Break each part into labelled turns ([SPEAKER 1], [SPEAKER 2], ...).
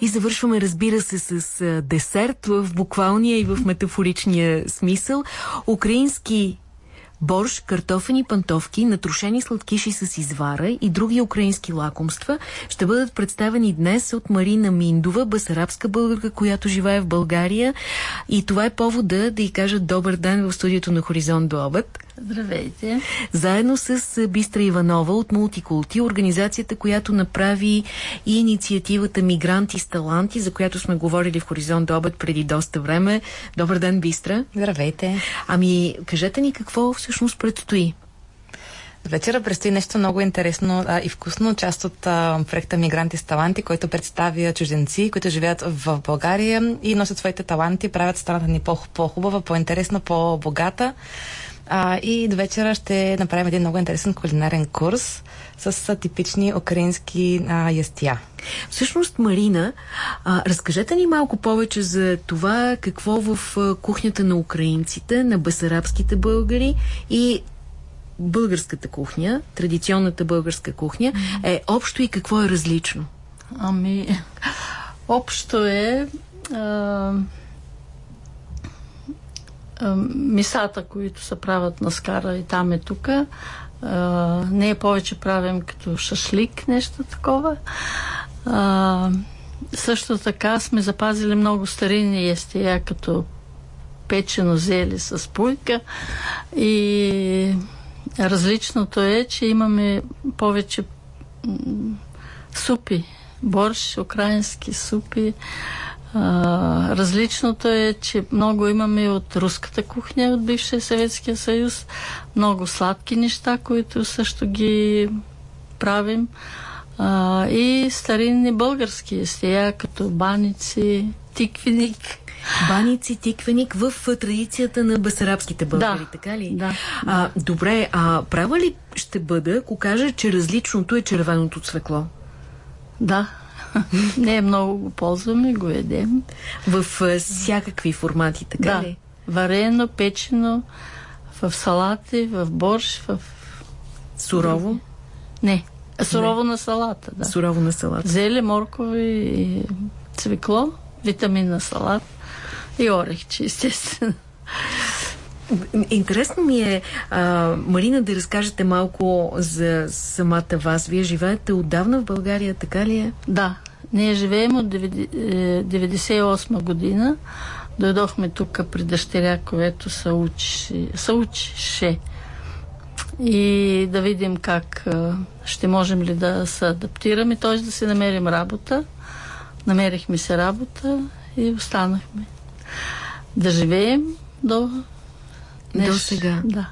[SPEAKER 1] И завършваме, разбира се, с десерт в буквалния и в метафоричния смисъл. Украински борщ, картофени пантовки, натрушени сладкиши с извара и други украински лакомства ще бъдат представени днес от Марина Миндова, басарабска българка, която живее в България. И това е повода да й кажа добър ден в студиото на Хоризонт до обед.
[SPEAKER 2] Здравейте!
[SPEAKER 1] Заедно с Бистра Иванова от Мултикулти, организацията, която направи и инициативата Мигранти с таланти, за която сме говорили в Хоризонт до обед преди доста време. Добър ден, Бистра!
[SPEAKER 3] Здравейте!
[SPEAKER 1] Ами, кажете ни какво всъщност предстои?
[SPEAKER 3] Вечера предстои нещо много интересно а, и вкусно. Част от а, проекта Мигранти с таланти, който представя чужденци, които живеят в България и носят своите таланти, правят страната ни по-хубава, по-интересна, по-богата. А, и до вечера ще направим един много интересен кулинарен курс с типични украински а, ястия.
[SPEAKER 1] Всъщност, Марина, а, разкажете ни малко повече за това какво в кухнята на украинците, на басарабските българи и българската кухня, традиционната българска кухня, е общо и какво е различно?
[SPEAKER 2] Ами, общо е а, мисата, които се правят на скара и там е тук. Не е повече правим като шашлик, нещо такова. А, също така сме запазили много старинни естия, като печено зели с пуйка и различното е, че имаме повече супи, борщ, украински супи, а, различното е, че много имаме от руската кухня, от бившия Съветския съюз, много сладки неща, които също ги правим. А, и старинни български естия, като баници, тиквеник.
[SPEAKER 1] Баници, тиквеник в традицията на басарабските българи,
[SPEAKER 2] да,
[SPEAKER 1] така ли?
[SPEAKER 2] Да.
[SPEAKER 1] А, добре, а права ли ще бъда, ако кажа, че различното е червеното цвекло?
[SPEAKER 2] Да. Не е много го ползваме, го едем.
[SPEAKER 1] В всякакви формати, така
[SPEAKER 2] да.
[SPEAKER 1] ли?
[SPEAKER 2] Варено, печено, в салати, в борщ, в...
[SPEAKER 1] Сурово?
[SPEAKER 2] Не. Сурово Не. на салата, да.
[SPEAKER 1] Сурово на салата.
[SPEAKER 2] Зеле, моркови цвекло, витамин на салат и орехче, естествено.
[SPEAKER 1] Интересно ми е, а, Марина, да разкажете малко за самата вас. Вие живеете отдавна в България, така ли е?
[SPEAKER 2] Да. Ние живеем от 98 е, година. Дойдохме тук при дъщеря, което се, учи, учише. И да видим как ще можем ли да се адаптираме, т.е. да си намерим работа. Намерихме се работа и останахме. Да живеем до
[SPEAKER 1] Нещо. До сега.
[SPEAKER 2] Да.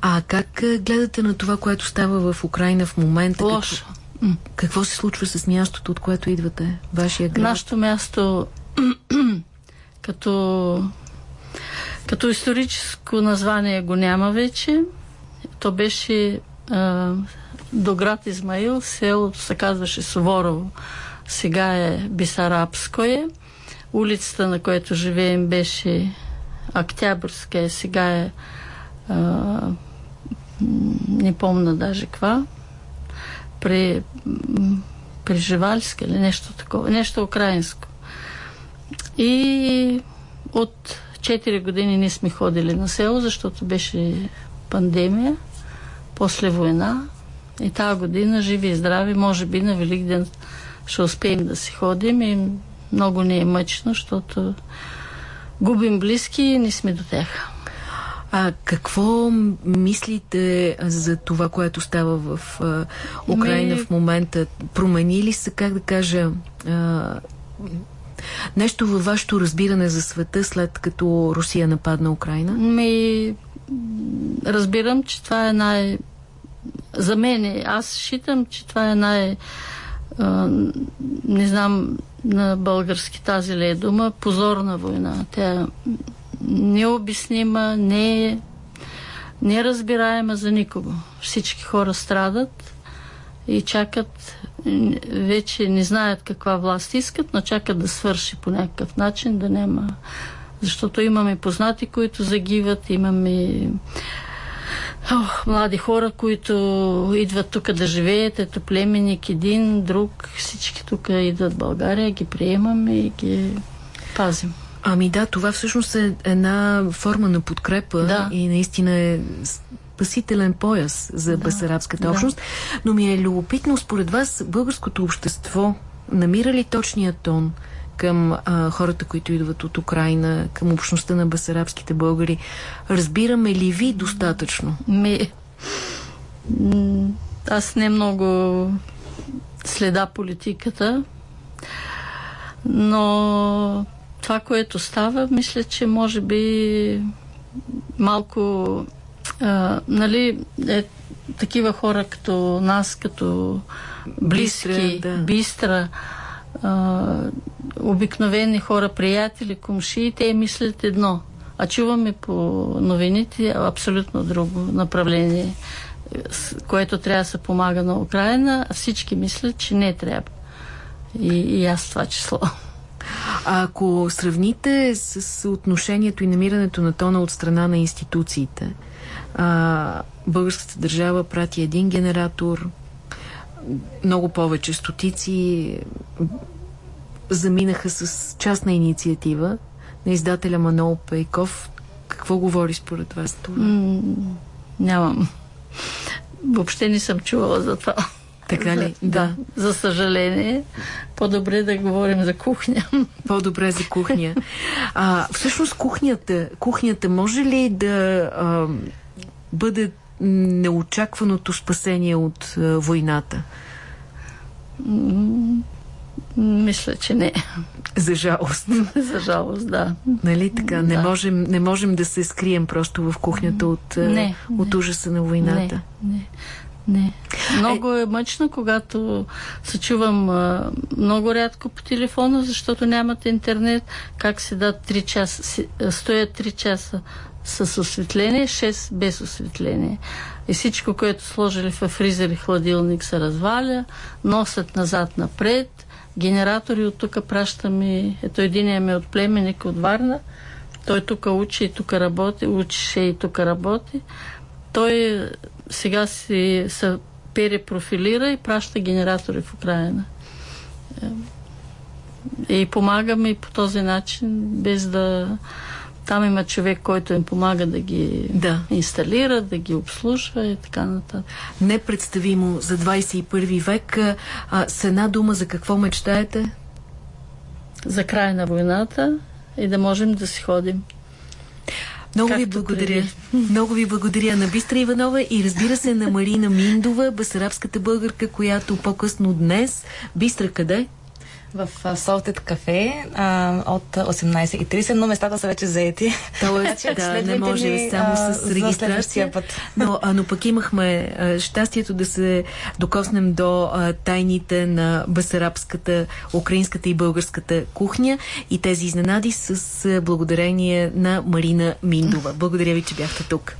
[SPEAKER 1] А как гледате на това, което става в Украина в момента?
[SPEAKER 2] Лошо.
[SPEAKER 1] Какво, какво се случва с мястото, от което идвате? Вашия град?
[SPEAKER 2] Нашето място като като историческо название го няма вече. То беше а, до град Измаил, селото се казваше Суворово. Сега е Бисарабское. Улицата, на която живеем, беше Октябрьска е, сега е а, не помня даже каква, при, при Живальска или нещо такова, нещо украинско. И от 4 години не сме ходили на село, защото беше пандемия, после война. И тази година, живи и здрави, може би на Великден ще успеем да си ходим и много не е мъчно, защото губим близки и не сме до тях.
[SPEAKER 1] А какво мислите за това, което става в а, Украина Ми... в момента? Промени ли се, как да кажа, а, нещо във вашето разбиране за света, след като Русия нападна Украина?
[SPEAKER 2] Ми, разбирам, че това е най... За мен, аз считам, че това е най... А, не знам на български тази ли е дума, позорна война. Тя е необяснима, не е неразбираема за никого. Всички хора страдат и чакат, вече не знаят каква власт искат, но чакат да свърши по някакъв начин, да няма. Защото имаме познати, които загиват, имаме Ох, млади хора, които идват тук да живеят, ето племенник, един, друг, всички тук идват в България, ги приемаме и ги пазим.
[SPEAKER 1] Ами да, това всъщност е една форма на подкрепа
[SPEAKER 2] да.
[SPEAKER 1] и наистина е спасителен пояс за да, басарабската общност. Но ми е любопитно, според вас, българското общество намира ли точния тон към а, хората, които идват от Украина, към общността на басарабските българи? Разбираме ли ви достатъчно?
[SPEAKER 2] Ми, аз не много следа политиката, но това, което става, мисля, че може би малко а, нали, е, такива хора като нас, като близки, бистра, да. бистра а, обикновени хора, приятели, комши, те мислят едно. А чуваме по новините абсолютно друго направление, което трябва да се помага на Украина, всички мислят, че не трябва. И, и аз това число.
[SPEAKER 1] А ако сравните с отношението и намирането на тона от страна на институциите, а, българската държава прати един генератор, много повече стотици заминаха с частна инициатива на издателя Манол Пейков. Какво говори според вас това?
[SPEAKER 2] нямам. Въобще не съм чувала за това.
[SPEAKER 1] Така ли?
[SPEAKER 2] Да. да. За съжаление. По-добре да говорим за кухня.
[SPEAKER 1] По-добре за кухня. А, всъщност кухнята, кухнята може ли да а, бъде неочакваното спасение от а, войната?
[SPEAKER 2] Мисля, че не.
[SPEAKER 1] За жалост.
[SPEAKER 2] За жалост, да.
[SPEAKER 1] Нали така? Не, можем, не можем да се скрием просто в кухнята от, не, от не. ужаса на войната.
[SPEAKER 2] Не, не. Не. Много е мъчно, когато се чувам много рядко по телефона, защото нямат интернет. Как се дадат 3 часа, стоят 3 часа с осветление, 6 без осветление. И всичко, което сложили в фризер и хладилник се разваля, носят назад-напред, генератори от тук пращаме, ето един ми е от племенник от Варна, той тук учи и тук работи, учише и тук работи. Той сега си се перепрофилира и праща генератори в Украина. И помагаме и по този начин, без да... Там има човек, който им помага да ги да. инсталира, да ги обслужва и така нататък.
[SPEAKER 1] Непредставимо за 21 век. А, с една дума за какво мечтаете?
[SPEAKER 2] За край на войната и да можем да си ходим.
[SPEAKER 1] Много ви благодаря. Преди. Много ви благодаря на Бистра Иванова и разбира се на Марина Миндова, басарабската българка, която по-късно днес. Бистра къде?
[SPEAKER 3] В Salted Cafe а, от 18.30, но местата са вече заети.
[SPEAKER 1] Тоест, да, не може ни, само с регистрация. Път. Но, а, но пък имахме а, щастието да се докоснем до а, тайните на басарабската, украинската и българската кухня и тези изненади с а, благодарение на Марина Миндова. Благодаря ви, че бяхте тук.